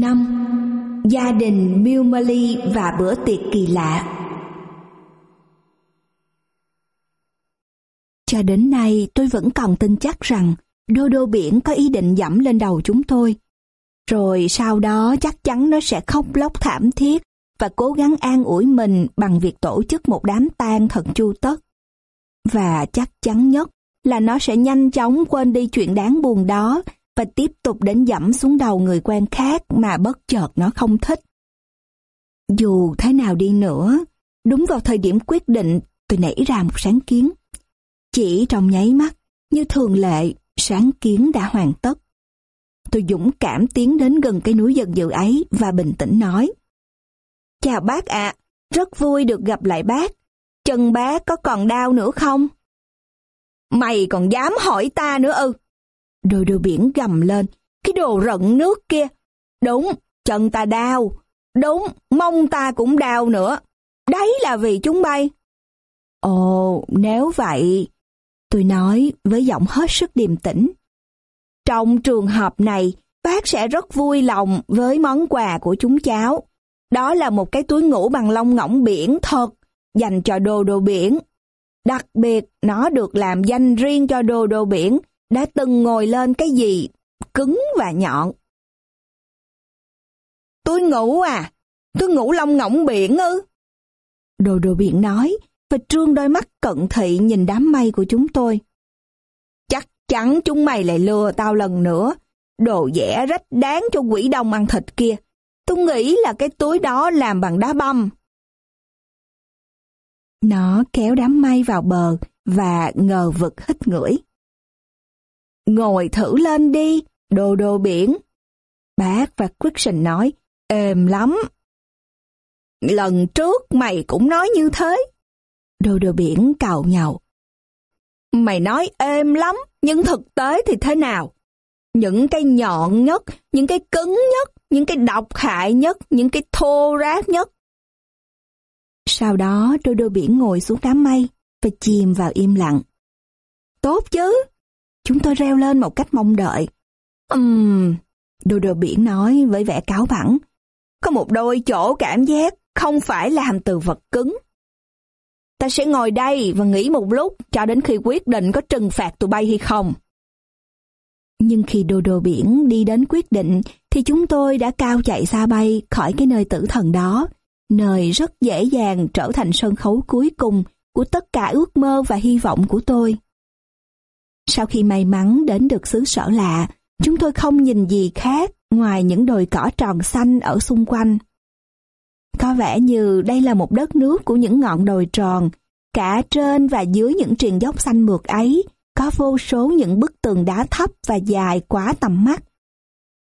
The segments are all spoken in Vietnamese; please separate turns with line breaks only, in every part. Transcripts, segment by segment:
5. Gia đình Milmali và bữa tiệc kỳ lạ Cho đến nay, tôi vẫn còn tin chắc rằng đô đô biển có ý định dẫm lên đầu chúng tôi. Rồi sau đó chắc chắn nó sẽ khóc lóc thảm thiết và cố gắng an ủi mình bằng việc tổ chức một đám tang thật chu tất. Và chắc chắn nhất là nó sẽ nhanh chóng quên đi chuyện đáng buồn đó và tiếp tục đến dẫm xuống đầu người quen khác mà bất chợt nó không thích. Dù thế nào đi nữa, đúng vào thời điểm quyết định tôi nảy ra một sáng kiến. Chỉ trong nháy mắt, như thường lệ, sáng kiến đã hoàn tất. Tôi dũng cảm tiến đến gần cái núi dần dự ấy và bình tĩnh nói. Chào bác ạ, rất vui được gặp lại bác. Chân bác có còn đau nữa không? Mày còn dám hỏi ta nữa ư? Đôi đôi biển gầm lên, cái đồ rận nước kia. Đúng, chân ta đau. Đúng, mông ta cũng đau nữa. Đấy là vì chúng bay. Ồ, nếu vậy, tôi nói với giọng hết sức điềm tĩnh. Trong trường hợp này, bác sẽ rất vui lòng với món quà của chúng cháu. Đó là một cái túi ngủ bằng lông ngỗng biển thật, dành cho đồ đồ biển. Đặc biệt, nó được làm danh riêng cho đồ đồ biển, đã từng ngồi lên cái gì cứng và nhọn. Tôi ngủ à? tôi ngủ lông ngỗng biển ư? Đồ đồ biển nói, và trương đôi mắt cận thị nhìn đám mây của chúng tôi. Chắc chắn chúng mày lại lừa tao lần nữa. Đồ dẻ rách đáng cho quỷ đông ăn thịt kia. Tôi nghĩ là cái túi đó làm bằng đá băm. Nó kéo đám mây vào bờ và ngờ vực hít ngửi. Ngồi thử lên đi, đồ đồ biển. Bác và Christian nói, êm lắm. Lần trước mày cũng nói như thế. Đồ đồ biển cào nhậu. Mày nói êm lắm, nhưng thực tế thì thế nào? Những cái nhọn nhất, những cái cứng nhất, những cái độc hại nhất, những cái thô ráp nhất. Sau đó đôi đôi biển ngồi xuống đám mây và chìm vào im lặng. Tốt chứ? Chúng tôi reo lên một cách mong đợi. Ừm, um, đồ đồ biển nói với vẻ cáo bẳng. Có một đôi chỗ cảm giác không phải làm từ vật cứng. Ta sẽ ngồi đây và nghĩ một lúc cho đến khi quyết định có trừng phạt tụi bay hay không. Nhưng khi đồ đồ biển đi đến quyết định thì chúng tôi đã cao chạy xa bay khỏi cái nơi tử thần đó, nơi rất dễ dàng trở thành sân khấu cuối cùng của tất cả ước mơ và hy vọng của tôi. Sau khi may mắn đến được xứ sở lạ, chúng tôi không nhìn gì khác ngoài những đồi cỏ tròn xanh ở xung quanh. Có vẻ như đây là một đất nước của những ngọn đồi tròn, cả trên và dưới những triền dốc xanh mượt ấy có vô số những bức tường đá thấp và dài quá tầm mắt.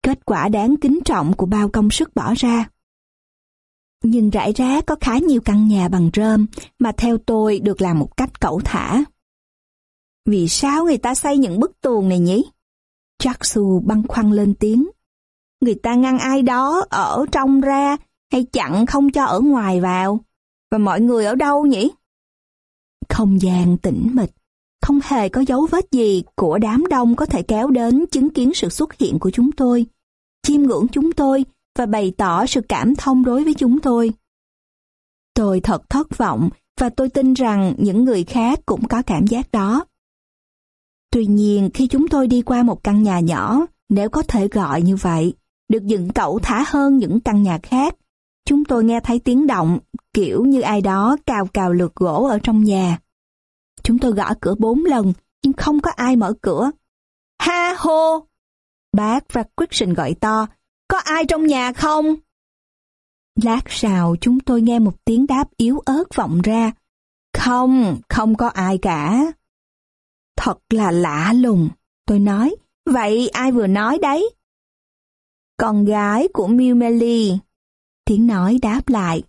Kết quả đáng kính trọng của bao công sức bỏ ra. Nhưng rải rác có khá nhiều căn nhà bằng rơm mà theo tôi được làm một cách cẩu thả. Vì sao người ta xây những bức tường này nhỉ? Jaksu băng khoăn lên tiếng. Người ta ngăn ai đó ở trong ra hay chặn không cho ở ngoài vào? Và mọi người ở đâu nhỉ? Không gian tĩnh mịch, không hề có dấu vết gì của đám đông có thể kéo đến chứng kiến sự xuất hiện của chúng tôi, chiêm ngưỡng chúng tôi và bày tỏ sự cảm thông đối với chúng tôi. Tôi thật thất vọng và tôi tin rằng những người khác cũng có cảm giác đó. Tuy nhiên khi chúng tôi đi qua một căn nhà nhỏ, nếu có thể gọi như vậy, được dựng cẩu thả hơn những căn nhà khác, chúng tôi nghe thấy tiếng động kiểu như ai đó cào cào lượt gỗ ở trong nhà. Chúng tôi gõ cửa bốn lần, nhưng không có ai mở cửa. Ha hô! Bác và Christian gọi to, có ai trong nhà không? Lát sau chúng tôi nghe một tiếng đáp yếu ớt vọng ra. Không, không có ai cả. Thật là lạ lùng, tôi nói. Vậy ai vừa nói đấy? Con gái của Miu Meli. Tiếng nói đáp lại.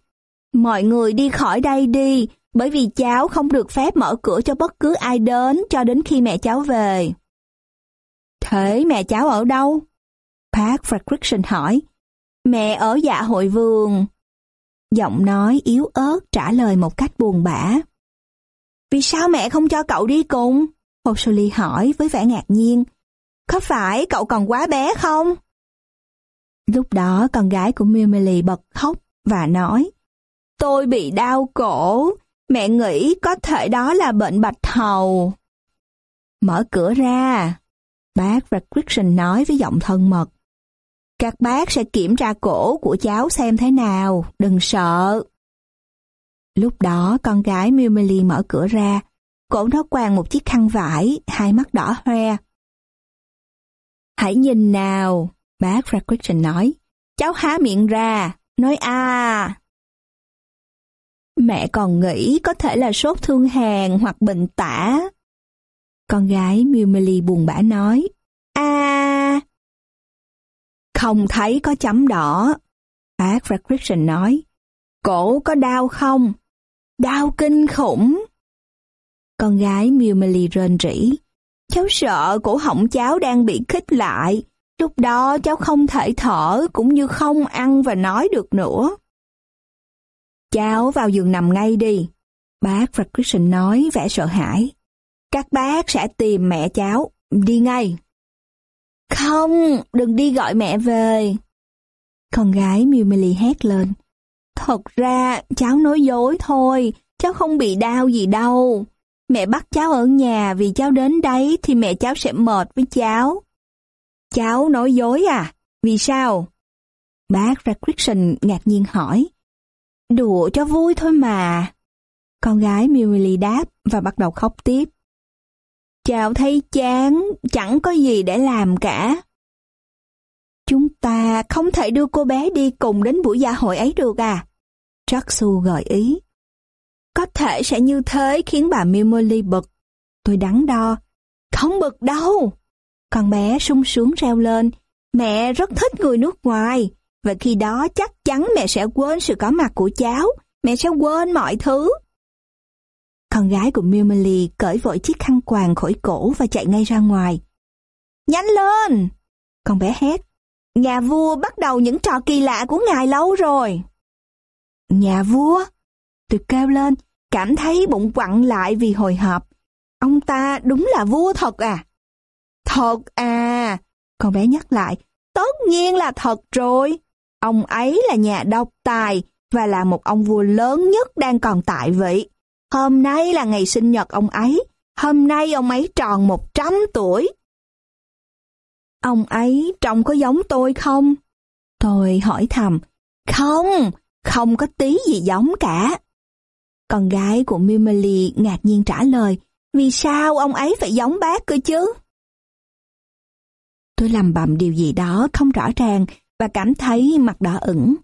Mọi người đi khỏi đây đi, bởi vì cháu không được phép mở cửa cho bất cứ ai đến cho đến khi mẹ cháu về. Thế mẹ cháu ở đâu? Park Fredrickson hỏi. Mẹ ở dạ hội vườn. Giọng nói yếu ớt trả lời một cách buồn bã. Vì sao mẹ không cho cậu đi cùng? O'Sully hỏi với vẻ ngạc nhiên. Có phải cậu còn quá bé không? Lúc đó con gái của Mimily bật khóc và nói Tôi bị đau cổ, mẹ nghĩ có thể đó là bệnh bạch hầu. Mở cửa ra, bác và Christian nói với giọng thân mật. Các bác sẽ kiểm tra cổ của cháu xem thế nào, đừng sợ. Lúc đó con gái Mimily mở cửa ra, cổ nó quàng một chiếc khăn vải, hai mắt đỏ hoe. Hãy nhìn nào, bác Fredrickson nói. Cháu há miệng ra, nói a. Mẹ còn nghĩ có thể là sốt thương hàn hoặc bệnh tả. Con gái Mimily buồn bã nói, a. Không thấy có chấm đỏ. Bác Fredrickson nói, cổ có đau không? Đau kinh khủng. Con gái Mimily rên rỉ, cháu sợ cổ họng cháu đang bị khích lại, Lúc đó cháu không thể thở cũng như không ăn và nói được nữa. Cháu vào giường nằm ngay đi. Bác Fredrickson nói vẻ sợ hãi. Các bác sẽ tìm mẹ cháu. Đi ngay. Không, đừng đi gọi mẹ về. Con gái Mimily hét lên. Thật ra, cháu nói dối thôi. Cháu không bị đau gì đâu. Mẹ bắt cháu ở nhà vì cháu đến đấy thì mẹ cháu sẽ mệt với cháu. Cháu nói dối à? Vì sao? Bác Fredrickson ngạc nhiên hỏi. Đùa cho vui thôi mà. Con gái Milly đáp và bắt đầu khóc tiếp. Cháu thấy chán, chẳng có gì để làm cả. Chúng ta không thể đưa cô bé đi cùng đến buổi gia hội ấy được à? Jacksu gợi ý. Có thể sẽ như thế khiến bà Mimoli bực. Tôi đắn đo. Không bực đâu. Con bé sung sướng reo lên, mẹ rất thích người nước ngoài, và khi đó chắc chắn mẹ sẽ quên sự có mặt của cháu, mẹ sẽ quên mọi thứ. Con gái của Mimoli cởi vội chiếc khăn quàng khỏi cổ và chạy ngay ra ngoài. Nhanh lên! Con bé hét. Nhà vua bắt đầu những trò kỳ lạ của ngài lâu rồi. Nhà vua? Tôi kêu lên, cảm thấy bụng quặn lại vì hồi hộp. Ông ta đúng là vua thật à? Thật à, con bé nhắc lại, tất nhiên là thật rồi. Ông ấy là nhà độc tài và là một ông vua lớn nhất đang còn tại vị. Hôm nay là ngày sinh nhật ông ấy, hôm nay ông ấy tròn 100 tuổi. Ông ấy trông có giống tôi không? Tôi hỏi thầm, không, không có tí gì giống cả. Con gái của Mimely ngạc nhiên trả lời, vì sao ông ấy phải giống bác cơ chứ? Tôi làm bầm điều gì đó không rõ ràng và cảm thấy mặt đỏ ửng.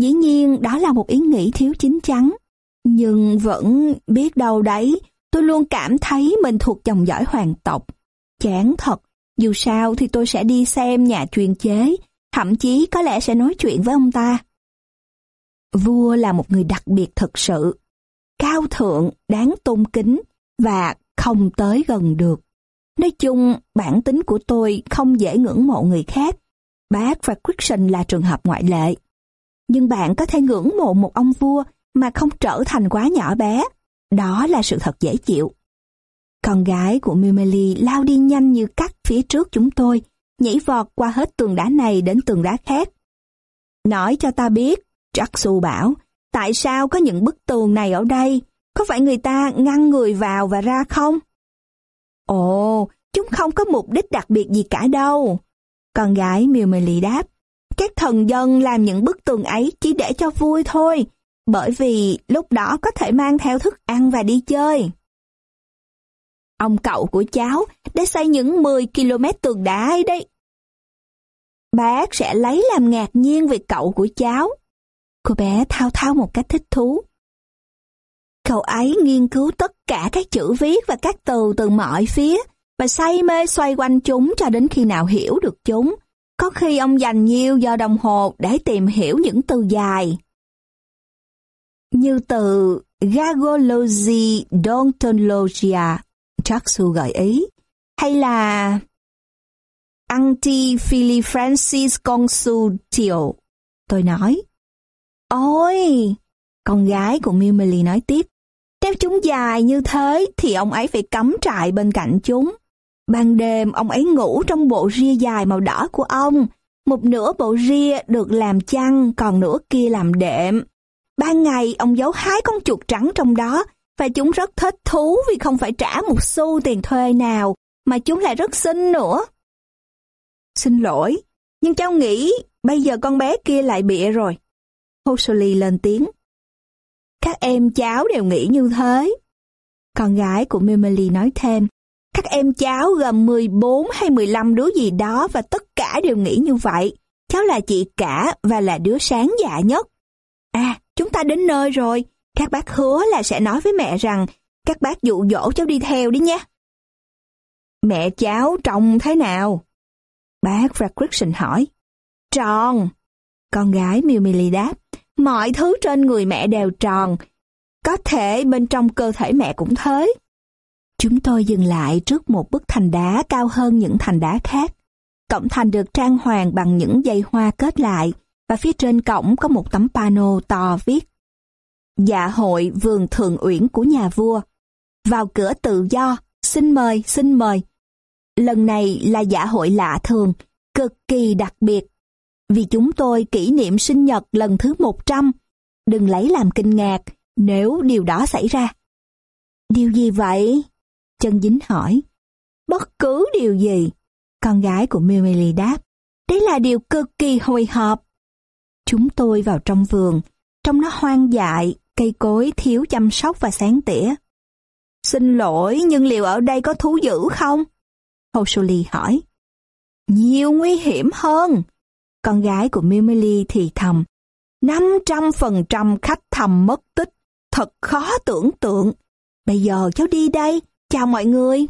Dĩ nhiên đó là một ý nghĩ thiếu chín chắn. Nhưng vẫn biết đâu đấy, tôi luôn cảm thấy mình thuộc dòng dõi hoàng tộc. Chán thật, dù sao thì tôi sẽ đi xem nhà truyền chế, thậm chí có lẽ sẽ nói chuyện với ông ta. Vua là một người đặc biệt thực sự, cao thượng, đáng tôn kính và không tới gần được. Nói chung, bản tính của tôi không dễ ngưỡng mộ người khác. Bác và Christian là trường hợp ngoại lệ. Nhưng bạn có thể ngưỡng mộ một ông vua mà không trở thành quá nhỏ bé. Đó là sự thật dễ chịu. Con gái của Mimeli lao đi nhanh như cắt phía trước chúng tôi, nhảy vọt qua hết tường đá này đến tường đá khác. Nói cho ta biết, Jacksu bảo, tại sao có những bức tường này ở đây? Có phải người ta ngăn người vào và ra không? Ồ, chúng không có mục đích đặc biệt gì cả đâu. Con gái miều mì lì đáp, các thần dân làm những bức tường ấy chỉ để cho vui thôi, bởi vì lúc đó có thể mang theo thức ăn và đi chơi. Ông cậu của cháu đã xây những 10 km tường đá ấy đấy. Bác sẽ lấy làm ngạc nhiên về cậu của cháu. Cô bé thao thao một cách thích thú. Cậu ấy nghiên cứu tất cả các chữ viết và các từ từ mọi phía và say mê xoay quanh chúng cho đến khi nào hiểu được chúng. Có khi ông dành nhiều giờ đồng hồ để tìm hiểu những từ dài. Như từ Gagology Dontologia, Jacksu gợi ý, hay là Anti Philly Francis Consultio. Tôi nói, Ôi, con gái của Mimely nói tiếp, nếu chúng dài như thế thì ông ấy phải cắm trại bên cạnh chúng. Ban đêm ông ấy ngủ trong bộ ria dài màu đỏ của ông Một nửa bộ ria được làm chăn, còn nửa kia làm đệm. Ban ngày ông giấu hái con chuột trắng trong đó, và chúng rất thích thú vì không phải trả một xu tiền thuê nào, mà chúng lại rất xinh nữa. Xin lỗi, nhưng cháu nghĩ bây giờ con bé kia lại bịa rồi. Hosoli lên tiếng. Các em cháu đều nghĩ như thế. Con gái của Mimeli nói thêm, các em cháu gồm 14 hay 15 đứa gì đó và tất cả đều nghĩ như vậy. Cháu là chị cả và là đứa sáng dạ nhất. À, chúng ta đến nơi rồi. Các bác hứa là sẽ nói với mẹ rằng các bác dụ dỗ cháu đi theo đi nha. Mẹ cháu trông thế nào? Bác Fredrickson hỏi. Tròn. Con gái Mimili đáp. Mọi thứ trên người mẹ đều tròn. Có thể bên trong cơ thể mẹ cũng thế. Chúng tôi dừng lại trước một bức thành đá cao hơn những thành đá khác. Cổng thành được trang hoàng bằng những dây hoa kết lại và phía trên cổng có một tấm pano to viết Dạ hội vườn thượng uyển của nhà vua. Vào cửa tự do, xin mời, xin mời. Lần này là dạ hội lạ thường, cực kỳ đặc biệt. Vì chúng tôi kỷ niệm sinh nhật lần thứ 100. Đừng lấy làm kinh ngạc nếu điều đó xảy ra. Điều gì vậy? Chân dính hỏi. Bất cứ điều gì. Con gái của Mimili đáp. Đấy là điều cực kỳ hồi hộp. Chúng tôi vào trong vườn, trong nó hoang dại, cây cối thiếu chăm sóc và sáng tỉa. Xin lỗi, nhưng liệu ở đây có thú dữ không? Hosoli hỏi. Nhiều nguy hiểm hơn. Con gái của Mimili thì thầm. 500% khách thầm mất tích. Thật khó tưởng tượng. Bây giờ cháu đi đây. Chào mọi người.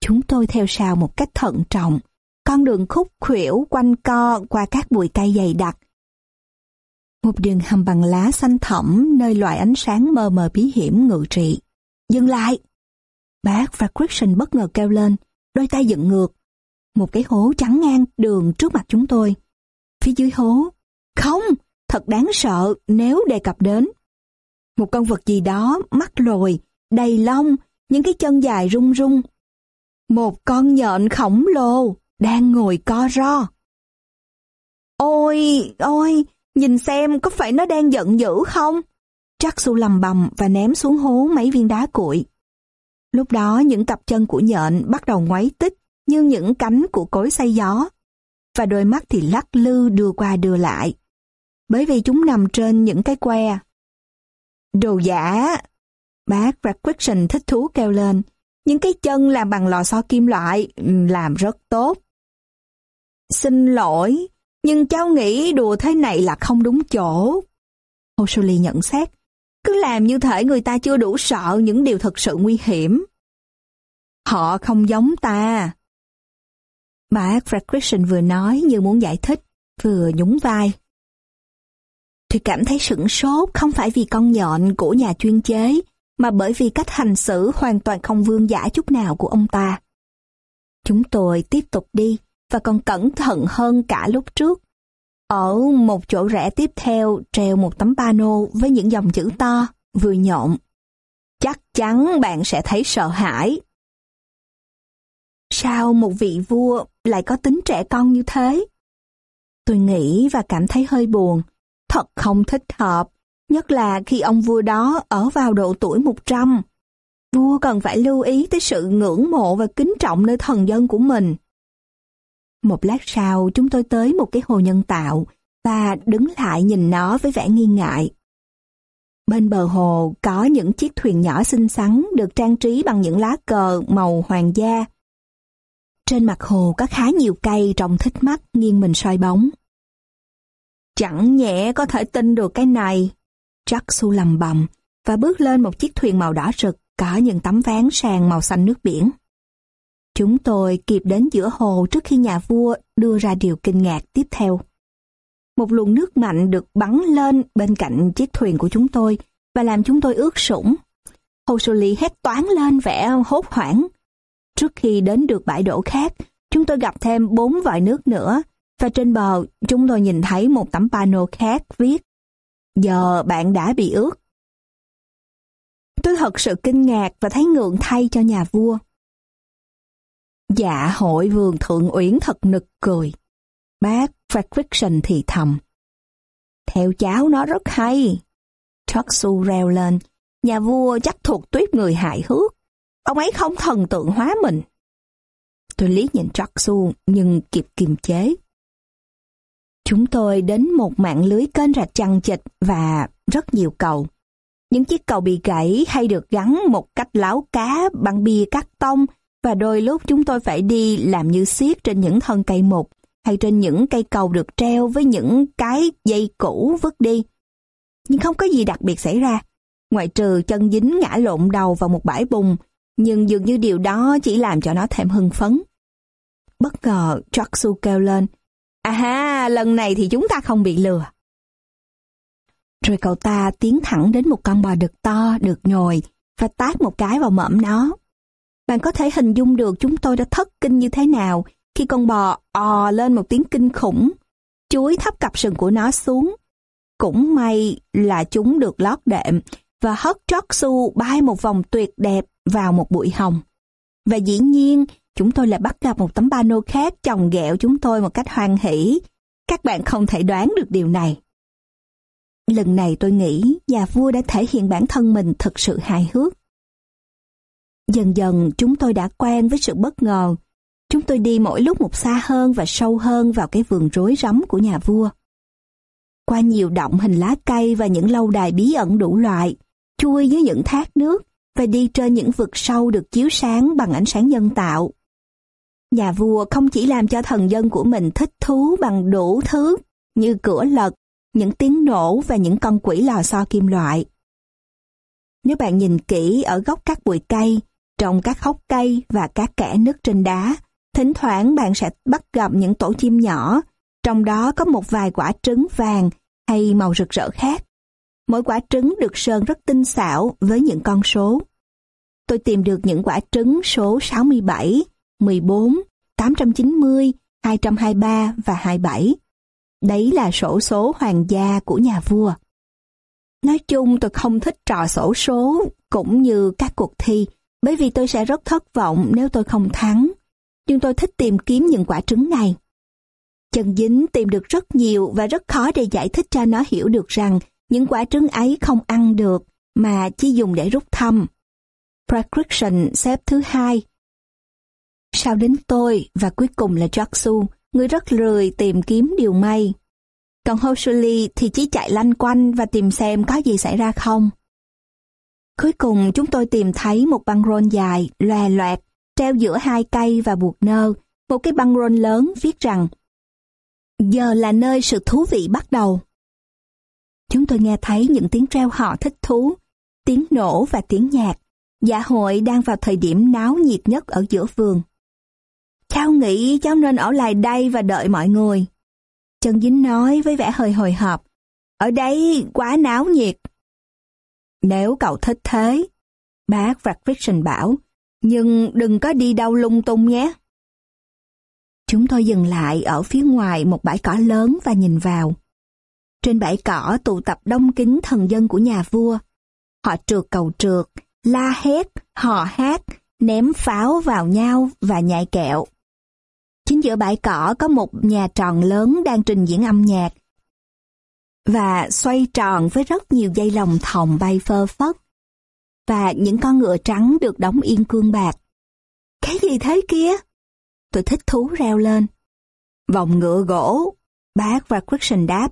Chúng tôi theo sau một cách thận trọng. Con đường khúc khuỷu quanh co qua các bụi cây dày đặc một đường hầm bằng lá xanh thẳm nơi loại ánh sáng mờ mờ bí hiểm ngự trị. Dừng lại! Bác và Christian bất ngờ kêu lên, đôi tay dựng ngược. Một cái hố trắng ngang đường trước mặt chúng tôi. Phía dưới hố, không, thật đáng sợ nếu đề cập đến. Một con vật gì đó, mắt lồi, đầy lông, những cái chân dài rung rung. Một con nhện khổng lồ đang ngồi co ro. Ôi, ôi, Nhìn xem có phải nó đang giận dữ không? Chắc su lầm bầm và ném xuống hố mấy viên đá cuội. Lúc đó những cặp chân của nhện bắt đầu ngoáy tích như những cánh của cối xay gió. Và đôi mắt thì lắc lư đưa qua đưa lại. Bởi vì chúng nằm trên những cái que. Đồ giả! Bác Requiction thích thú kêu lên. Những cái chân làm bằng lò xo kim loại, làm rất tốt. Xin lỗi, nhưng cháu nghĩ đùa thế này là không đúng chỗ. Hosoli nhận xét, cứ làm như thể người ta chưa đủ sợ những điều thật sự nguy hiểm. Họ không giống ta bà Fred vừa nói như muốn giải thích, vừa nhún vai. Tôi cảm thấy sửng sốt không phải vì con nhọn của nhà chuyên chế, mà bởi vì cách hành xử hoàn toàn không vương giả chút nào của ông ta. Chúng tôi tiếp tục đi, và còn cẩn thận hơn cả lúc trước. Ở một chỗ rẽ tiếp theo treo một tấm pano với những dòng chữ to, vừa nhộn. Chắc chắn bạn sẽ thấy sợ hãi. Sao một vị vua lại có tính trẻ con như thế? Tôi nghĩ và cảm thấy hơi buồn. Thật không thích hợp, nhất là khi ông vua đó ở vào độ tuổi 100. Vua cần phải lưu ý tới sự ngưỡng mộ và kính trọng nơi thần dân của mình. Một lát sau chúng tôi tới một cái hồ nhân tạo và đứng lại nhìn nó với vẻ nghi ngại. Bên bờ hồ có những chiếc thuyền nhỏ xinh xắn được trang trí bằng những lá cờ màu hoàng gia. Trên mặt hồ có khá nhiều cây, trông thích mắt, nghiêng mình soi bóng. Chẳng nhẹ có thể tin được cái này. Jack su lầm bầm và bước lên một chiếc thuyền màu đỏ rực, có những tấm ván sàn màu xanh nước biển. Chúng tôi kịp đến giữa hồ trước khi nhà vua đưa ra điều kinh ngạc tiếp theo. Một luồng nước mạnh được bắn lên bên cạnh chiếc thuyền của chúng tôi và làm chúng tôi ướt sũng. Hồ Sô Ly hét toán lên vẻ hốt hoảng. Trước khi đến được bãi đổ khác, chúng tôi gặp thêm bốn vòi nước nữa và trên bờ chúng tôi nhìn thấy một tấm pano khác viết Giờ bạn đã bị ướt. Tôi thật sự kinh ngạc và thấy ngượng thay cho nhà vua. Dạ hội vườn thượng uyển thật nực cười. Bác Fredrickson thì thầm. Theo cháu nó rất hay. Choksu reo lên. Nhà vua chắc thuộc tuyết người hại hước. Ông ấy không thần tượng hóa mình. Tôi liếc nhìn Choksu nhưng kịp kiềm chế. Chúng tôi đến một mạng lưới kênh rạch chằng chịt và rất nhiều cầu. Những chiếc cầu bị gãy hay được gắn một cách láo cá bằng bia cắt tông và đôi lúc chúng tôi phải đi làm như xiết trên những thân cây mục hay trên những cây cầu được treo với những cái dây cũ vứt đi. Nhưng không có gì đặc biệt xảy ra, ngoại trừ chân dính ngã lộn đầu vào một bãi bùn, nhưng dường như điều đó chỉ làm cho nó thêm hưng phấn. Bất ngờ, Chaksu kêu lên, À ha, lần này thì chúng ta không bị lừa. Rồi cậu ta tiến thẳng đến một con bò đực to, được nhồi, và tát một cái vào mõm nó. Bạn có thể hình dung được chúng tôi đã thất kinh như thế nào khi con bò ò lên một tiếng kinh khủng, chuối thấp cặp sừng của nó xuống. Cũng may là chúng được lót đệm và hất trót su bay một vòng tuyệt đẹp vào một bụi hồng. Và dĩ nhiên, chúng tôi lại bắt gặp một tấm pano khác chồng ghẹo chúng tôi một cách hoan hỷ. Các bạn không thể đoán được điều này. Lần này tôi nghĩ nhà vua đã thể hiện bản thân mình thật sự hài hước. Dần dần chúng tôi đã quen với sự bất ngờ. Chúng tôi đi mỗi lúc một xa hơn và sâu hơn vào cái vườn rối rắm của nhà vua. Qua nhiều động hình lá cây và những lâu đài bí ẩn đủ loại, chui dưới những thác nước và đi trên những vực sâu được chiếu sáng bằng ánh sáng nhân tạo. Nhà vua không chỉ làm cho thần dân của mình thích thú bằng đủ thứ như cửa lật, những tiếng nổ và những con quỷ lò xo kim loại. Nếu bạn nhìn kỹ ở góc các bụi cây, trong các hốc cây và các kẽ nứt trên đá, thỉnh thoảng bạn sẽ bắt gặp những tổ chim nhỏ, trong đó có một vài quả trứng vàng hay màu rực rỡ khác. Mỗi quả trứng được sơn rất tinh xảo với những con số. Tôi tìm được những quả trứng số 67, 14, 890, 223 và 27. Đấy là sổ số hoàng gia của nhà vua. Nói chung tôi không thích trò sổ số cũng như các cuộc thi bởi vì tôi sẽ rất thất vọng nếu tôi không thắng. Nhưng tôi thích tìm kiếm những quả trứng này. Chân dính tìm được rất nhiều và rất khó để giải thích cho nó hiểu được rằng những quả trứng ấy không ăn được mà chỉ dùng để rút thăm. Prescription xếp thứ hai. Sau đến tôi và cuối cùng là Jaksu, người rất lười tìm kiếm điều may. Còn Hoshuli thì chỉ chạy lanh quanh và tìm xem có gì xảy ra không. Cuối cùng chúng tôi tìm thấy một băng rôn dài, loè loẹt, treo giữa hai cây và buộc nơ, một cái băng rôn lớn viết rằng Giờ là nơi sự thú vị bắt đầu. Chúng tôi nghe thấy những tiếng treo họ thích thú, tiếng nổ và tiếng nhạc. Dạ hội đang vào thời điểm náo nhiệt nhất ở giữa vườn. Cháu nghĩ cháu nên ở lại đây và đợi mọi người. Trần Dính nói với vẻ hơi hồi hộp. Ở đây quá náo nhiệt. Nếu cậu thích thế, bác Fredrickson bảo, nhưng đừng có đi đâu lung tung nhé. Chúng tôi dừng lại ở phía ngoài một bãi cỏ lớn và nhìn vào. Trên bãi cỏ tụ tập đông kính thần dân của nhà vua. Họ trượt cầu trượt, la hét, hò hát, ném pháo vào nhau và nhại kẹo. Chính giữa bãi cỏ có một nhà tròn lớn đang trình diễn âm nhạc và xoay tròn với rất nhiều dây lồng thòng bay phơ phất và những con ngựa trắng được đóng yên cương bạc. Cái gì thế kia? Tôi thích thú reo lên. Vòng ngựa gỗ. Bác và Christian đáp.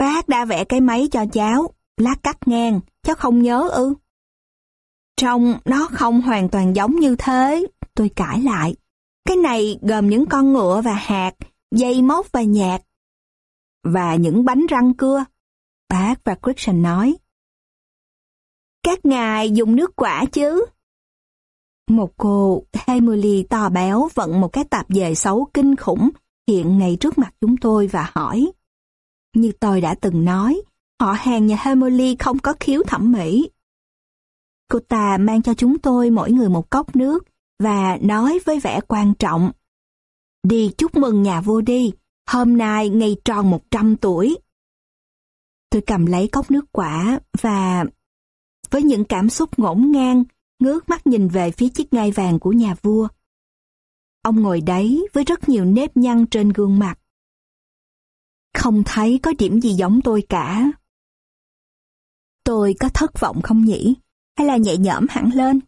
Bác đã vẽ cái máy cho cháu. lát cắt ngang. Cháu không nhớ ư? Trông nó không hoàn toàn giống như thế. Tôi cãi lại. Cái này gồm những con ngựa và hạt, dây móc và nhạc. Và những bánh răng cưa. Bác và Christian nói. Các ngài dùng nước quả chứ? Một cô Emily to béo vận một cái tạp dề xấu kinh khủng hiện ngay trước mặt chúng tôi và hỏi. Như tôi đã từng nói, họ hàng nhà Emily không có khiếu thẩm mỹ. Cô ta mang cho chúng tôi mỗi người một cốc nước và nói với vẻ quan trọng. Đi chúc mừng nhà vua đi, hôm nay ngày tròn 100 tuổi. Tôi cầm lấy cốc nước quả và với những cảm xúc ngổn ngang, ngước mắt nhìn về phía chiếc ngai vàng của nhà vua. Ông ngồi đấy với rất nhiều nếp nhăn trên gương mặt. Không thấy có điểm gì giống tôi cả. Tôi có thất vọng không nhỉ? Hay là nhẹ nhõm hẳn lên?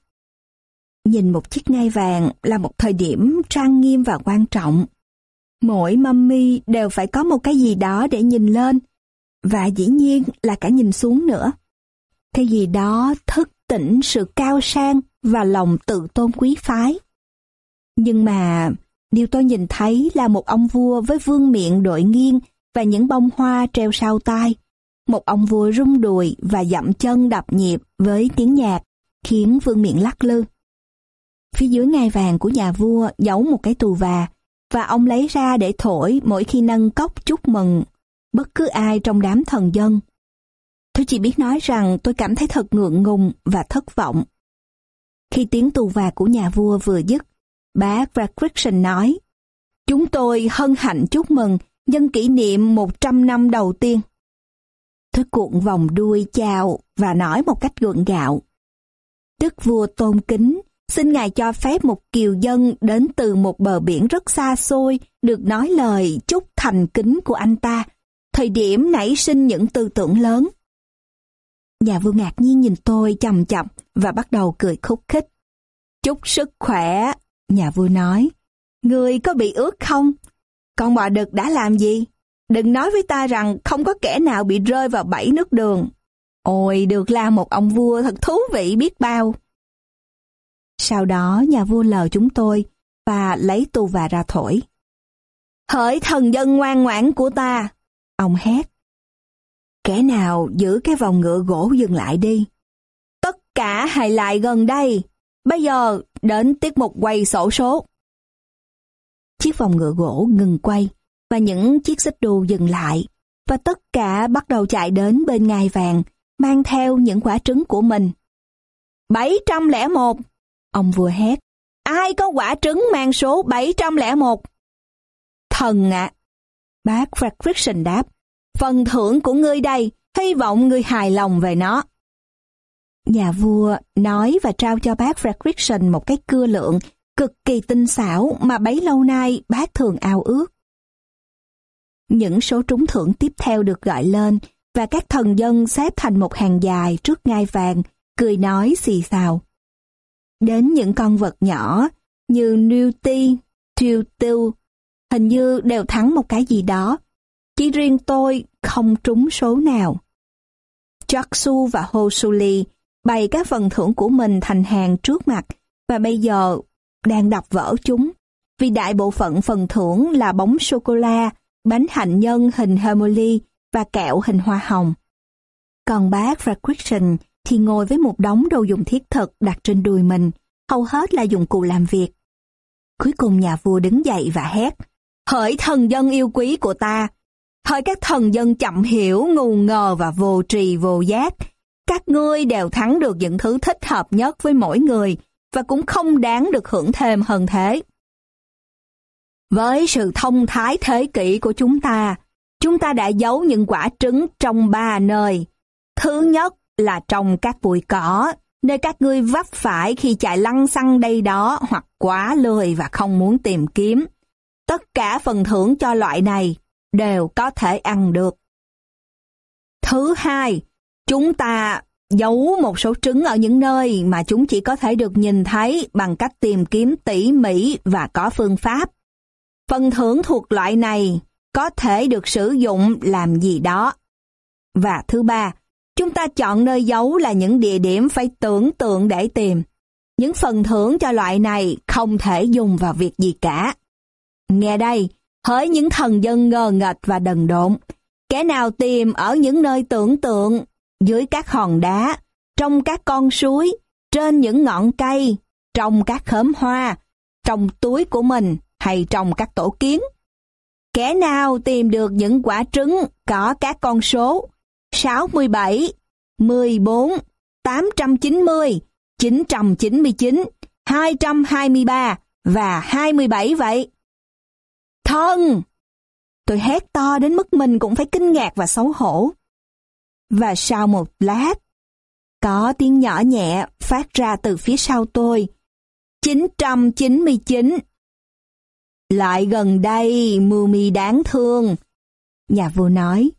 Nhìn một chiếc ngai vàng là một thời điểm trang nghiêm và quan trọng. Mỗi mummy đều phải có một cái gì đó để nhìn lên, và dĩ nhiên là cả nhìn xuống nữa. Cái gì đó thức tỉnh sự cao sang và lòng tự tôn quý phái. Nhưng mà, điều tôi nhìn thấy là một ông vua với vương miệng đội nghiêng và những bông hoa treo sau tai. Một ông vua rung đùi và dậm chân đập nhịp với tiếng nhạc, khiến vương miệng lắc lư. Phía dưới ngai vàng của nhà vua giấu một cái tù và, và ông lấy ra để thổi mỗi khi nâng cốc chúc mừng bất cứ ai trong đám thần dân. Tôi chỉ biết nói rằng tôi cảm thấy thật ngượng ngùng và thất vọng. Khi tiếng tù và của nhà vua vừa dứt, bác Radcriction nói, Chúng tôi hân hạnh chúc mừng nhân kỷ niệm 100 năm đầu tiên. Tôi cuộn vòng đuôi chào và nói một cách gượng gạo. Đức vua tôn kính, xin ngài cho phép một kiều dân đến từ một bờ biển rất xa xôi được nói lời chúc thành kính của anh ta, thời điểm nảy sinh những tư tưởng lớn. Nhà vua ngạc nhiên nhìn tôi chầm chậm và bắt đầu cười khúc khích. Chúc sức khỏe, nhà vua nói. Người có bị ướt không? Con bò đực đã làm gì? Đừng nói với ta rằng không có kẻ nào bị rơi vào bẫy nước đường. Ôi, được là một ông vua thật thú vị biết bao. Sau đó nhà vua lờ chúng tôi và lấy tù và ra thổi. Hỡi thần dân ngoan ngoãn của ta! Ông hét. Kẻ nào giữ cái vòng ngựa gỗ dừng lại đi. Tất cả hãy lại gần đây. Bây giờ đến tiết mục quay sổ số. Chiếc vòng ngựa gỗ ngừng quay và những chiếc xích đu dừng lại và tất cả bắt đầu chạy đến bên ngai vàng mang theo những quả trứng của mình. 701 Ông vừa hét. Ai có quả trứng mang số 701? Thần ạ! À. Bác Fredrickson đáp. Phần thưởng của ngươi đây, hy vọng ngươi hài lòng về nó. Nhà vua nói và trao cho bác Fredrickson một cái cưa lượng cực kỳ tinh xảo mà bấy lâu nay bác thường ao ước. Những số trúng thưởng tiếp theo được gọi lên và các thần dân xếp thành một hàng dài trước ngai vàng, cười nói xì xào. Đến những con vật nhỏ như Newty, Tiêu Tiêu, hình như đều thắng một cái gì đó. Chỉ riêng tôi không trúng số nào. Jaksu và Hosuli bày các phần thưởng của mình thành hàng trước mặt và bây giờ đang đập vỡ chúng. Vì đại bộ phận phần thưởng là bóng sô-cô-la, bánh hạnh nhân hình Hermione và kẹo hình hoa hồng. Còn bác và Christian thì ngồi với một đống đồ dùng thiết thực đặt trên đùi mình, hầu hết là dụng cụ làm việc. Cuối cùng nhà vua đứng dậy và hét, Hỡi thần dân yêu quý của ta, hỡi các thần dân chậm hiểu, ngu ngờ và vô trì vô giác, các ngươi đều thắng được những thứ thích hợp nhất với mỗi người và cũng không đáng được hưởng thêm hơn thế. Với sự thông thái thế kỷ của chúng ta, chúng ta đã giấu những quả trứng trong ba nơi. Thứ nhất là trong các bụi cỏ, nơi các ngươi vấp phải khi chạy lăn xăng đây đó hoặc quá lười và không muốn tìm kiếm. Tất cả phần thưởng cho loại này đều có thể ăn được. Thứ hai, chúng ta giấu một số trứng ở những nơi mà chúng chỉ có thể được nhìn thấy bằng cách tìm kiếm tỉ mỉ và có phương pháp. Phần thưởng thuộc loại này có thể được sử dụng làm gì đó. Và thứ ba, chúng ta chọn nơi giấu là những địa điểm phải tưởng tượng để tìm. Những phần thưởng cho loại này không thể dùng vào việc gì cả. Nghe đây, hỡi những thần dân ngờ nghệch và đần độn, kẻ nào tìm ở những nơi tưởng tượng, dưới các hòn đá, trong các con suối, trên những ngọn cây, trong các khóm hoa, trong túi của mình hay trong các tổ kiến. Kẻ nào tìm được những quả trứng có các con số 67, 14, 890, 999, 223 và 27 vậy? Thân! Tôi hét to đến mức mình cũng phải kinh ngạc và xấu hổ. Và sau một lát, có tiếng nhỏ nhẹ phát ra từ phía sau tôi. 999 lại gần đây, Mumi đáng thương. Nhà vua nói,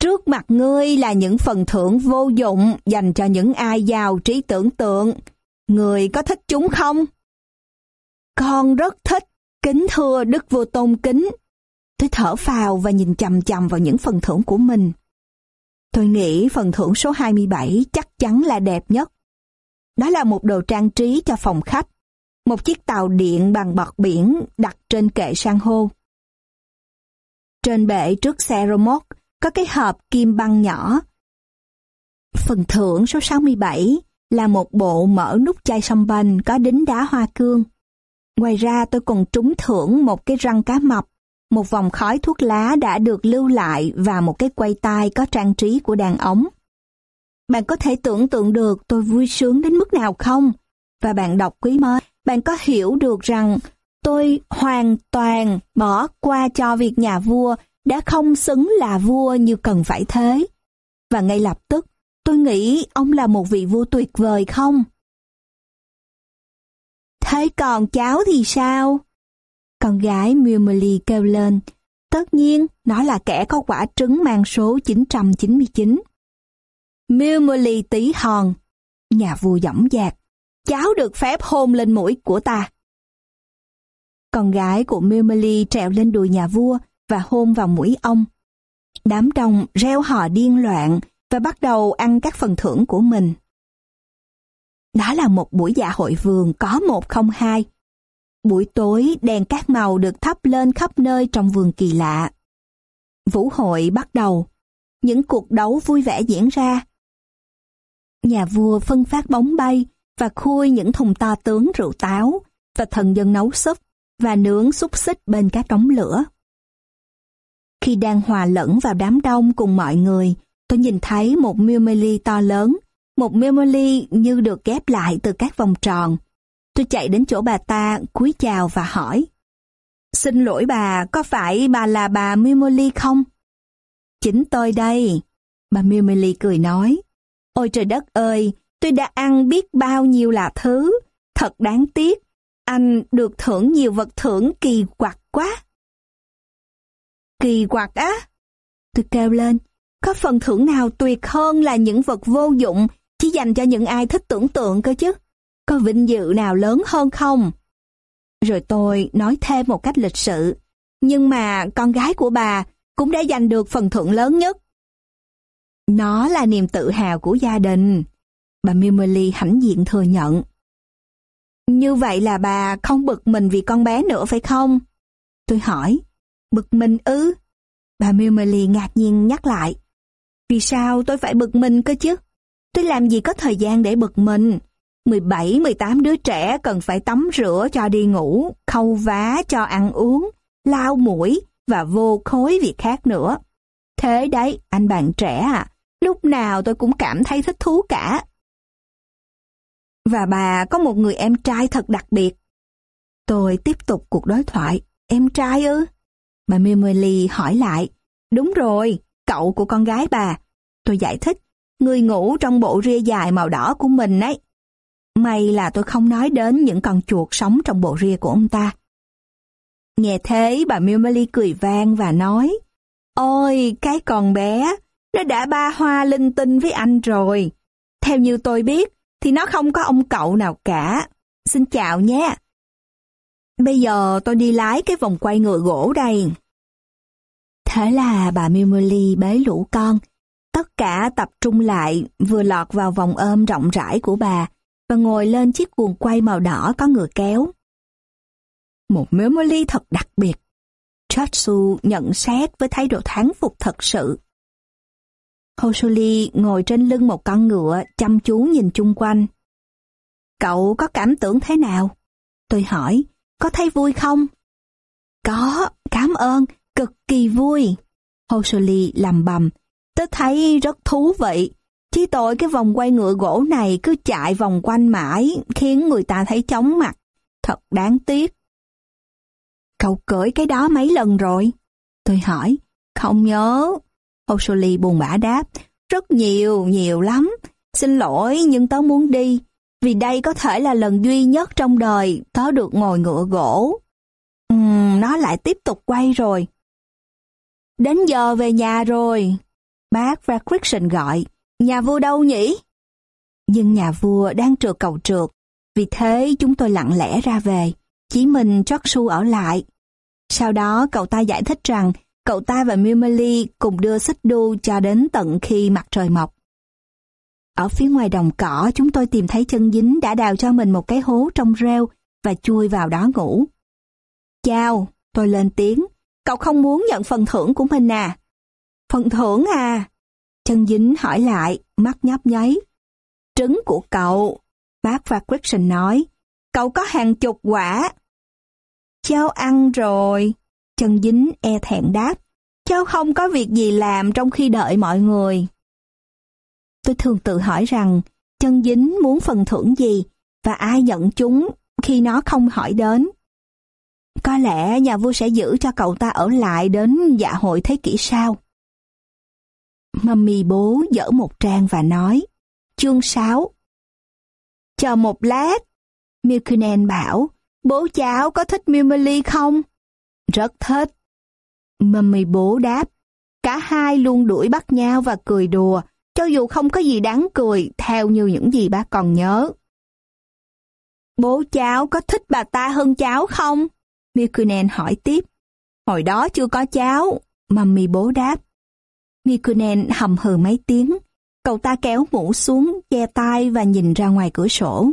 trước mặt ngươi là những phần thưởng vô dụng dành cho những ai giàu trí tưởng tượng. Người có thích chúng không? Con rất thích, kính thưa Đức Vua Tôn Kính. Tôi thở phào và nhìn chầm chầm vào những phần thưởng của mình. Tôi nghĩ phần thưởng số 27 chắc chắn là đẹp nhất. Đó là một đồ trang trí cho phòng khách. Một chiếc tàu điện bằng bọt biển đặt trên kệ san hô. Trên bệ trước xe remote có cái hộp kim băng nhỏ. Phần thưởng số 67 là một bộ mở nút chai sâm banh có đính đá hoa cương. Ngoài ra tôi còn trúng thưởng một cái răng cá mập, một vòng khói thuốc lá đã được lưu lại và một cái quay tai có trang trí của đàn ống. Bạn có thể tưởng tượng được tôi vui sướng đến mức nào không? Và bạn đọc quý mới, bạn có hiểu được rằng tôi hoàn toàn bỏ qua cho việc nhà vua đã không xứng là vua như cần phải thế. Và ngay lập tức, tôi nghĩ ông là một vị vua tuyệt vời không? Thế còn cháu thì sao? Con gái Mumely kêu lên. Tất nhiên, nó là kẻ có quả trứng mang số 999. Mumely tí hòn. Nhà vua dõng dạc. Cháu được phép hôn lên mũi của ta. Con gái của Mumely trèo lên đùi nhà vua và hôn vào mũi ông. Đám đông reo hò điên loạn và bắt đầu ăn các phần thưởng của mình. Đó là một buổi dạ hội vườn có một không hai. Buổi tối đèn các màu được thắp lên khắp nơi trong vườn kỳ lạ. Vũ hội bắt đầu. Những cuộc đấu vui vẻ diễn ra. Nhà vua phân phát bóng bay và khui những thùng to tướng rượu táo và thần dân nấu súp và nướng xúc xích bên các đống lửa. Khi đang hòa lẫn vào đám đông cùng mọi người, tôi nhìn thấy một Mimeli to lớn một memory như được ghép lại từ các vòng tròn. Tôi chạy đến chỗ bà ta, cúi chào và hỏi. Xin lỗi bà, có phải bà là bà Mimoli không? Chính tôi đây. Bà Mimoli cười nói. Ôi trời đất ơi, tôi đã ăn biết bao nhiêu là thứ. Thật đáng tiếc. Anh được thưởng nhiều vật thưởng kỳ quặc quá. Kỳ quặc á? Tôi kêu lên. Có phần thưởng nào tuyệt hơn là những vật vô dụng chỉ dành cho những ai thích tưởng tượng cơ chứ. Có vinh dự nào lớn hơn không? Rồi tôi nói thêm một cách lịch sự. Nhưng mà con gái của bà cũng đã giành được phần thưởng lớn nhất. Nó là niềm tự hào của gia đình. Bà Mimoli hãnh diện thừa nhận. Như vậy là bà không bực mình vì con bé nữa phải không? Tôi hỏi. Bực mình ư? Bà Mimoli ngạc nhiên nhắc lại. Vì sao tôi phải bực mình cơ chứ? Tôi làm gì có thời gian để bực mình. 17, 18 đứa trẻ cần phải tắm rửa cho đi ngủ, khâu vá cho ăn uống, lau mũi và vô khối việc khác nữa. Thế đấy, anh bạn trẻ à, lúc nào tôi cũng cảm thấy thích thú cả. Và bà có một người em trai thật đặc biệt. Tôi tiếp tục cuộc đối thoại. Em trai ư? Bà Mimeli hỏi lại. Đúng rồi, cậu của con gái bà. Tôi giải thích. Người ngủ trong bộ ria dài màu đỏ của mình ấy. May là tôi không nói đến những con chuột sống trong bộ ria của ông ta. Nghe thế bà Milmeli cười vang và nói Ôi, cái con bé, nó đã ba hoa linh tinh với anh rồi. Theo như tôi biết, thì nó không có ông cậu nào cả. Xin chào nhé. Bây giờ tôi đi lái cái vòng quay ngựa gỗ đây. Thế là bà Milmeli bế lũ con, Tất cả tập trung lại, vừa lọt vào vòng ôm rộng rãi của bà và ngồi lên chiếc cuồng quay màu đỏ có ngựa kéo. Một memory thật đặc biệt. Chatsu nhận xét với thái độ thán phục thật sự. Hosuli ngồi trên lưng một con ngựa chăm chú nhìn chung quanh. Cậu có cảm tưởng thế nào? Tôi hỏi, có thấy vui không? Có, cảm ơn, cực kỳ vui. Hosuli lầm bầm, Tớ thấy rất thú vị. Chỉ tội cái vòng quay ngựa gỗ này cứ chạy vòng quanh mãi, khiến người ta thấy chóng mặt. Thật đáng tiếc. Cậu cưỡi cái đó mấy lần rồi? Tôi hỏi. Không nhớ. O'Sully buồn bã đáp. Rất nhiều, nhiều lắm. Xin lỗi nhưng tớ muốn đi. Vì đây có thể là lần duy nhất trong đời tớ được ngồi ngựa gỗ. Uhm, nó lại tiếp tục quay rồi. đến giờ về nhà rồi. Bác và Christian gọi, nhà vua đâu nhỉ? Nhưng nhà vua đang trượt cầu trượt, vì thế chúng tôi lặng lẽ ra về, chỉ mình Su ở lại. Sau đó cậu ta giải thích rằng cậu ta và Mimeli cùng đưa xích đu cho đến tận khi mặt trời mọc. Ở phía ngoài đồng cỏ chúng tôi tìm thấy chân dính đã đào cho mình một cái hố trong rêu và chui vào đó ngủ. Chào, tôi lên tiếng, cậu không muốn nhận phần thưởng của mình à? Phần thưởng à? Chân dính hỏi lại, mắt nhấp nháy. Trứng của cậu, bác và Christian nói, cậu có hàng chục quả. Cháu ăn rồi. Chân dính e thẹn đáp, cháu không có việc gì làm trong khi đợi mọi người. Tôi thường tự hỏi rằng, chân dính muốn phần thưởng gì và ai nhận chúng khi nó không hỏi đến. Có lẽ nhà vua sẽ giữ cho cậu ta ở lại đến dạ hội thế kỷ sau. Mummy bố dở một trang và nói, chương 6. Chờ một lát, Milkunen bảo, bố cháu có thích Mimeli không? Rất thích. Mummy bố đáp, cả hai luôn đuổi bắt nhau và cười đùa, cho dù không có gì đáng cười theo như những gì bác còn nhớ. Bố cháu có thích bà ta hơn cháu không? Mikunen hỏi tiếp. Hồi đó chưa có cháu, Mummy bố đáp. Mikunen hầm hừ mấy tiếng, cậu ta kéo mũ xuống, che tai và nhìn ra ngoài cửa sổ.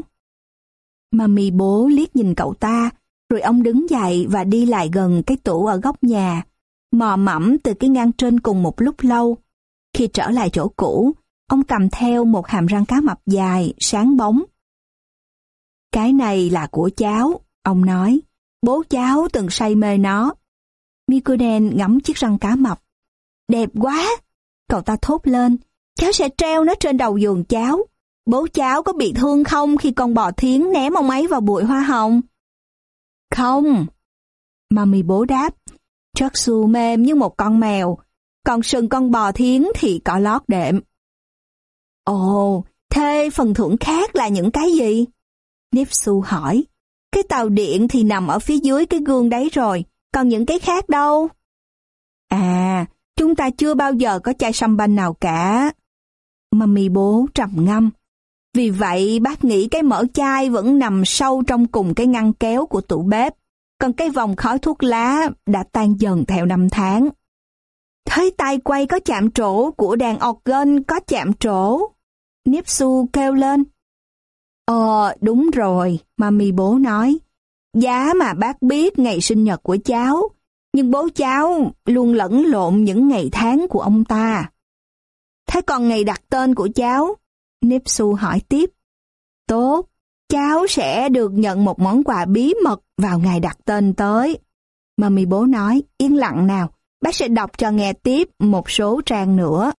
Mummy bố liếc nhìn cậu ta, rồi ông đứng dậy và đi lại gần cái tủ ở góc nhà, mò mẫm từ cái ngăn trên cùng một lúc lâu. Khi trở lại chỗ cũ, ông cầm theo một hàm răng cá mập dài, sáng bóng. Cái này là của cháu, ông nói. Bố cháu từng say mê nó. Mikunen ngắm chiếc răng cá mập. Đẹp quá! Cậu ta thốt lên. Cháu sẽ treo nó trên đầu giường cháu. Bố cháu có bị thương không khi con bò thiến ném ông ấy vào bụi hoa hồng? Không. Mami bố đáp. Chắc xù mềm như một con mèo. Còn sừng con bò thiến thì có lót đệm. Ồ, thế phần thưởng khác là những cái gì? Nipsu hỏi. Cái tàu điện thì nằm ở phía dưới cái gương đấy rồi, còn những cái khác đâu? Chúng ta chưa bao giờ có chai sâm banh nào cả. Mami bố trầm ngâm. Vì vậy bác nghĩ cái mỡ chai vẫn nằm sâu trong cùng cái ngăn kéo của tủ bếp, còn cái vòng khói thuốc lá đã tan dần theo năm tháng. Thấy tay quay có chạm trổ của đàn organ có chạm trổ. Nipsu kêu lên. Ờ, đúng rồi, mami bố nói. Giá mà bác biết ngày sinh nhật của cháu, nhưng bố cháu luôn lẫn lộn những ngày tháng của ông ta. Thế còn ngày đặt tên của cháu? Nipsu hỏi tiếp. Tốt, cháu sẽ được nhận một món quà bí mật vào ngày đặt tên tới. Mami bố nói, yên lặng nào, bác sẽ đọc cho nghe tiếp một số trang nữa.